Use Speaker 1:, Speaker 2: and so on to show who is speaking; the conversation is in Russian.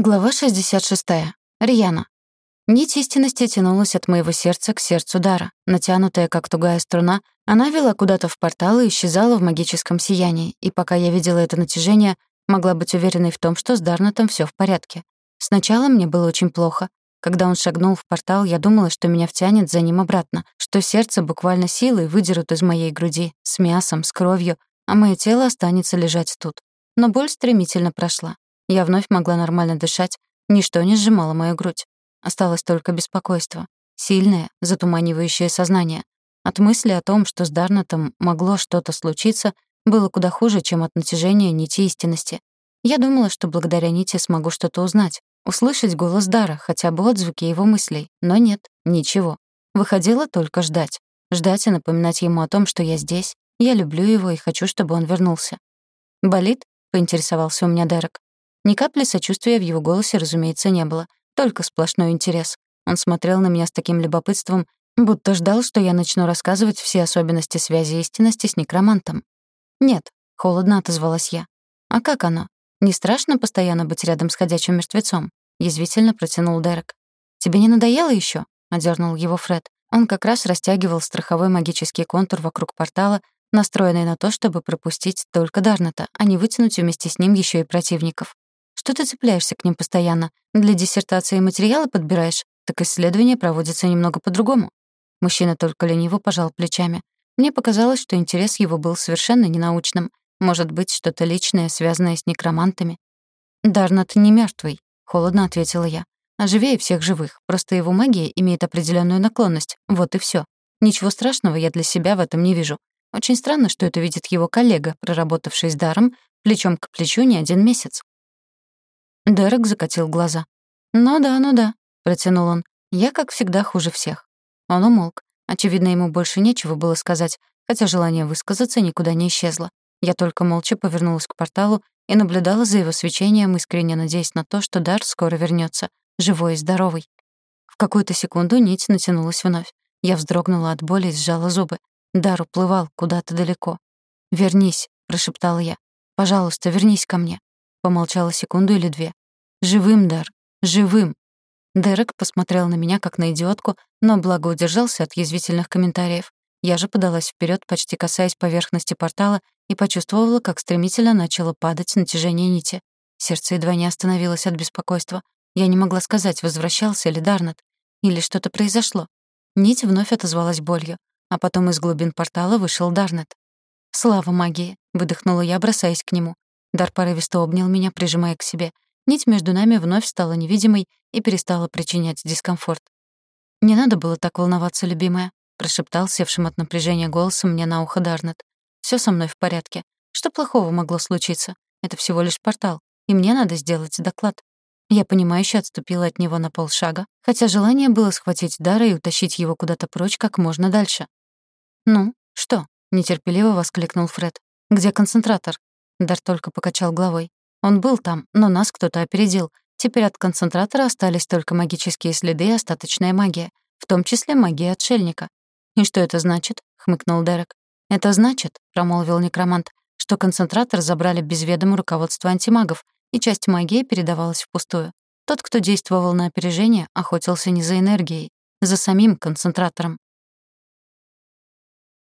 Speaker 1: Глава 66. Рьяна. Нить истинности тянулась от моего сердца к сердцу Дара. Натянутая, как тугая струна, она вела куда-то в портал и исчезала в магическом сиянии, и пока я видела это натяжение, могла быть уверенной в том, что с Дарнатом всё в порядке. Сначала мне было очень плохо. Когда он шагнул в портал, я думала, что меня втянет за ним обратно, что сердце буквально силой выдерут из моей груди, с мясом, с кровью, а мое тело останется лежать тут. Но боль стремительно прошла. Я вновь могла нормально дышать, ничто не сжимало мою грудь. Осталось только беспокойство. Сильное, затуманивающее сознание. От мысли о том, что с Дарнатом могло что-то случиться, было куда хуже, чем от натяжения нити истинности. Я думала, что благодаря нити смогу что-то узнать, услышать голос Дара, хотя бы отзвуки его мыслей. Но нет, ничего. Выходило только ждать. Ждать и напоминать ему о том, что я здесь, я люблю его и хочу, чтобы он вернулся. «Болит?» — поинтересовался у меня Дерек. Ни капли сочувствия в его голосе, разумеется, не было, только сплошной интерес. Он смотрел на меня с таким любопытством, будто ждал, что я начну рассказывать все особенности связи истинности с некромантом. «Нет», — холодно отозвалась я. «А как оно? Не страшно постоянно быть рядом с ходячим мертвецом?» — язвительно протянул Дерек. «Тебе не надоело ещё?» — одернул его Фред. Он как раз растягивал страховой магический контур вокруг портала, настроенный на то, чтобы пропустить только Дарната, а не вытянуть вместе с ним ещё и противников. Что ты цепляешься к ним постоянно? Для диссертации материалы подбираешь? Так исследование проводится немного по-другому. Мужчина только лениво пожал плечами. Мне показалось, что интерес его был совершенно ненаучным. Может быть, что-то личное, связанное с некромантами. «Дарнат не мертвый, холодно ответила я. «А живее всех живых. Просто его магия имеет определенную наклонность. Вот и все. Ничего страшного я для себя в этом не вижу. Очень странно, что это видит его коллега, проработавший с даром, плечом к плечу не один месяц. Дерек закатил глаза. «Ну да, ну да», — протянул он. «Я, как всегда, хуже всех». Он умолк. Очевидно, ему больше нечего было сказать, хотя желание высказаться никуда не исчезло. Я только молча повернулась к порталу и наблюдала за его свечением, искренне надеясь на то, что Дар скоро вернется, живой и здоровый. В какую-то секунду нить натянулась вновь. Я вздрогнула от боли и сжала зубы. Дар уплывал куда-то далеко. «Вернись», — прошептала я. «Пожалуйста, вернись ко мне». Помолчала секунду или две. Живым, Дар, живым. Дерек посмотрел на меня как на идиотку, но благо удержался от язвительных комментариев. Я же подалась вперед, почти касаясь поверхности портала, и почувствовала, как стремительно начало падать натяжение нити. Сердце едва не остановилось от беспокойства. Я не могла сказать, возвращался ли Дарнет. Или что-то произошло. Нить вновь отозвалась болью, а потом из глубин портала вышел Дарнет. «Слава магии!» — выдохнула я, бросаясь к нему. Дар порывисто обнял меня, прижимая к себе — Нить между нами вновь стала невидимой и перестала причинять дискомфорт. «Не надо было так волноваться, любимая», — прошептал севшим от напряжения голосом мне на ухо Дарнет. «Всё со мной в порядке. Что плохого могло случиться? Это всего лишь портал, и мне надо сделать доклад». Я понимающе отступила от него на полшага, хотя желание было схватить Дара и утащить его куда-то прочь как можно дальше. «Ну, что?» — нетерпеливо воскликнул Фред. «Где концентратор?» Дар только покачал головой. Он был там, но нас кто-то опередил. Теперь от концентратора остались только магические следы и остаточная магия, в том числе магия отшельника. «И что это значит?» — хмыкнул Дерек. «Это значит», — промолвил некромант, «что концентратор забрали без ведома руководства антимагов, и часть магии передавалась впустую. Тот, кто действовал на опережение, охотился не за энергией, за самим концентратором.